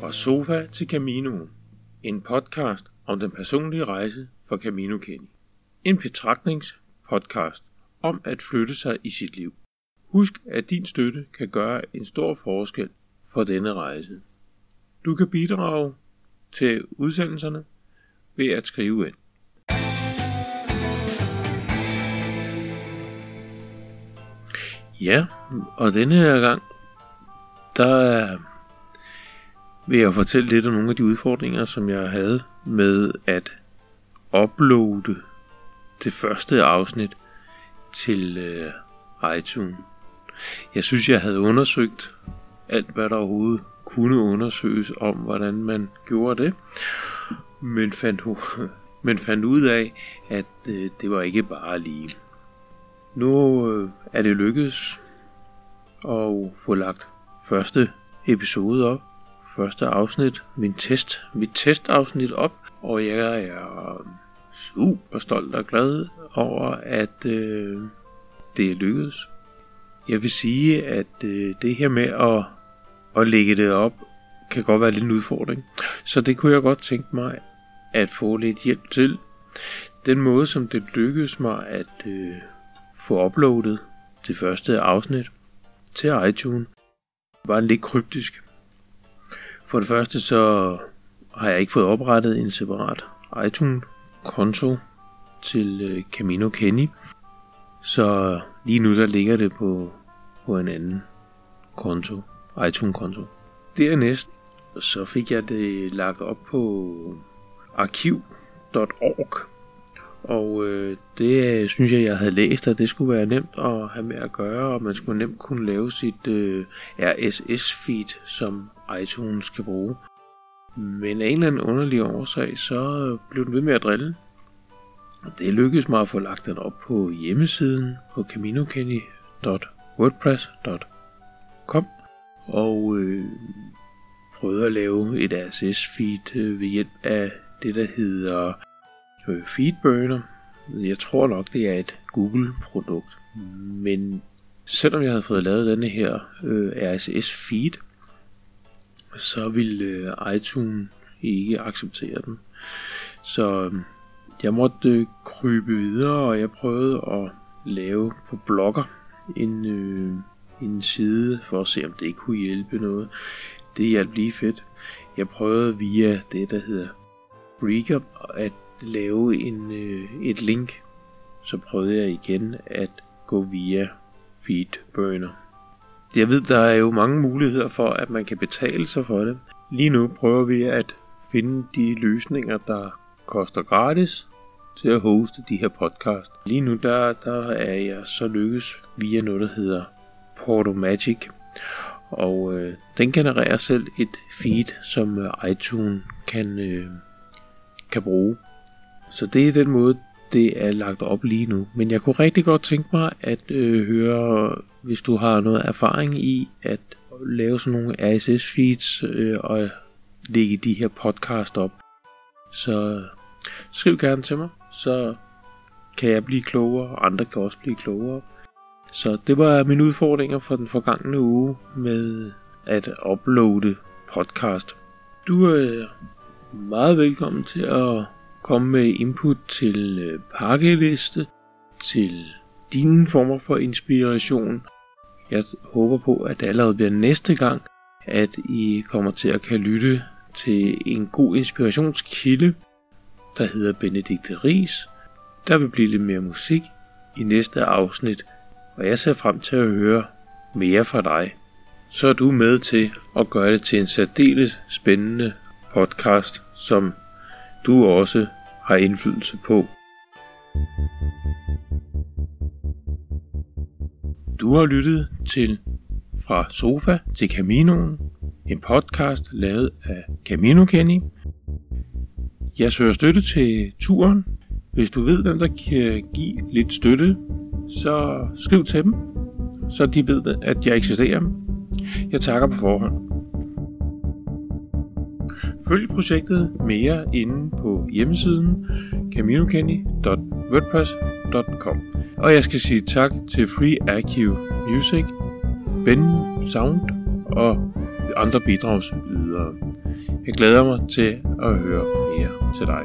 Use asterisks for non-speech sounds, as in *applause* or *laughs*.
Fra sofa til Camino. En podcast om den personlige rejse for Camino Kenny. En betragtningspodcast om at flytte sig i sit liv. Husk, at din støtte kan gøre en stor forskel for denne rejse. Du kan bidrage til udsendelserne ved at skrive ind. Ja, og denne her gang, der vil jeg fortælle lidt om nogle af de udfordringer, som jeg havde med at uploade det første afsnit til øh, iTunes. Jeg synes, jeg havde undersøgt alt, hvad der overhovedet kunne undersøges om, hvordan man gjorde det, men fandt, *laughs* men fandt ud af, at øh, det var ikke bare lige. Nu øh, er det lykkedes at få lagt første episode op, første afsnit, min test, mit testafsnit op, og jeg er super stolt og glad over, at øh, det er lykkedes. Jeg vil sige, at øh, det her med at, at lægge det op, kan godt være lidt en udfordring. Så det kunne jeg godt tænke mig at få lidt hjælp til. Den måde, som det lykkedes mig at øh, få uploadet det første afsnit til iTunes, var lidt kryptisk. For det første så har jeg ikke fået oprettet en separat iTunes-konto til øh, Camino Kenny. Så lige nu der ligger det på, på en anden konto, iTunes-konto. Dernæst så fik jeg det lagt op på arkiv.org. Og øh, det øh, synes jeg, jeg havde læst, at det skulle være nemt at have med at gøre, og man skulle nemt kunne lave sit øh, RSS-feed, som iTunes kan bruge. Men af en eller anden underlig årsag, så blev den ved med at drille. Det lykkedes mig at få lagt den op på hjemmesiden på caminokenny.wordpress.com og øh, prøvede at lave et RSS-feed øh, ved hjælp af det, der hedder øh, Feedburner. Jeg tror nok, det er et Google-produkt. Men selvom jeg havde fået lavet denne her øh, RSS-feed, så ville øh, iTunes ikke acceptere den. Så øh, jeg måtte øh, krybe videre, og jeg prøvede at lave på blogger en, øh, en side for at se, om det ikke kunne hjælpe noget. Det hjalp lige fedt. Jeg prøvede via det, der hedder Breakup, at lave en, øh, et link. Så prøvede jeg igen at gå via Feedburner. Jeg ved, der er jo mange muligheder for, at man kan betale sig for det. Lige nu prøver vi at finde de løsninger, der koster gratis til at hoste de her podcast. Lige nu der, der er jeg så lykkes via noget, der hedder Portomagic. Og øh, den genererer selv et feed, som øh, iTunes kan, øh, kan bruge. Så det er den måde, det er lagt op lige nu. Men jeg kunne rigtig godt tænke mig at øh, høre, hvis du har noget erfaring i at lave sådan nogle RSS-feeds øh, og lægge de her podcast op. Så skriv gerne til mig, så kan jeg blive klogere, og andre kan også blive klogere. Så det var mine udfordringer for den forgangne uge med at uploade podcast. Du er meget velkommen til at Kom med input til øh, pakkeliste, til dine former for inspiration. Jeg håber på, at det allerede bliver næste gang, at I kommer til at kan lytte til en god inspirationskilde, der hedder Benedikte Ries. Der vil blive lidt mere musik i næste afsnit, og jeg ser frem til at høre mere fra dig. Så er du med til at gøre det til en særdeles spændende podcast, som du også har indflydelse på. Du har lyttet til Fra Sofa til Caminoen, en podcast lavet af Camino Kenny. Jeg søger støtte til turen. Hvis du ved, hvem der kan give lidt støtte, så skriv til dem, så de ved, at jeg eksisterer. Jeg takker på forhånd. Følg projektet mere inde på hjemmesiden caminokenny.wordpress.com Og jeg skal sige tak til Free Archive Music, Ben Sound og andre bidragsydere. Jeg glæder mig til at høre mere til dig.